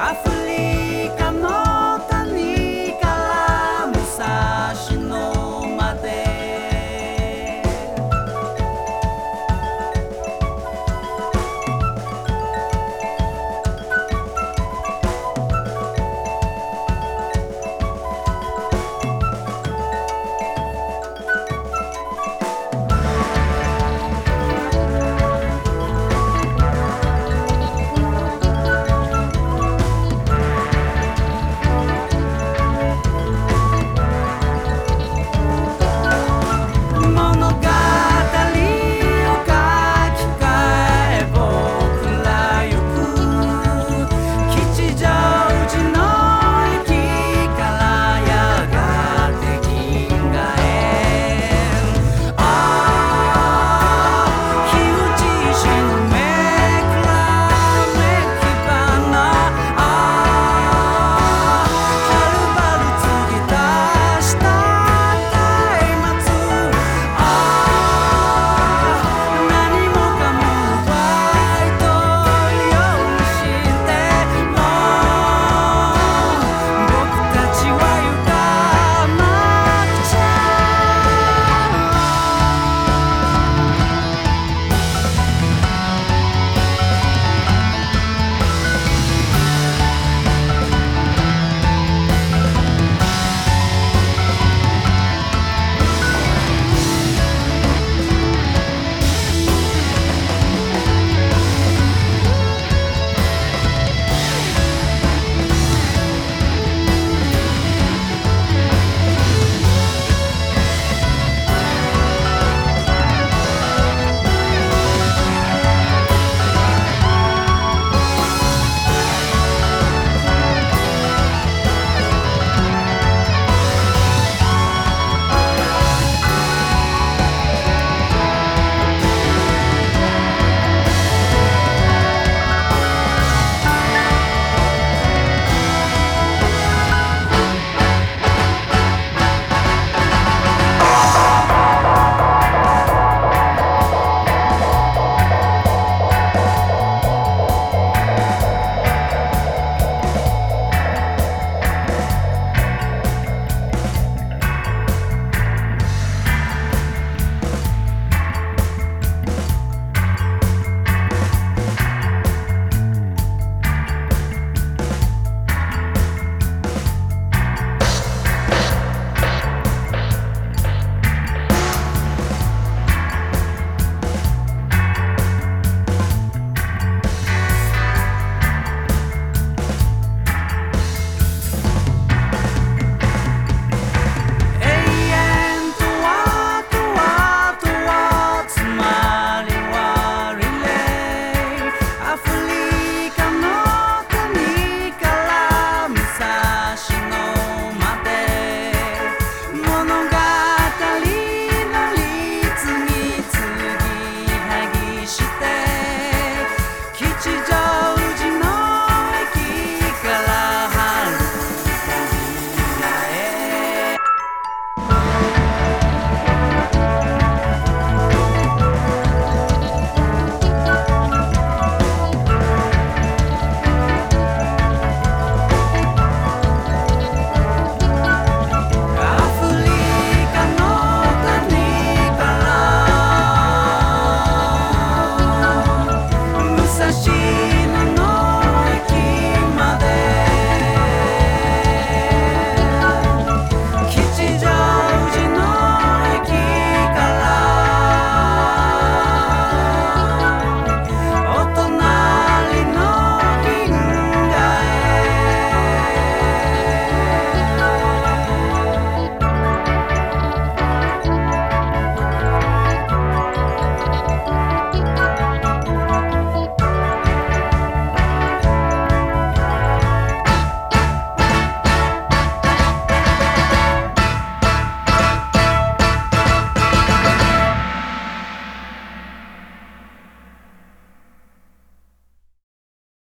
I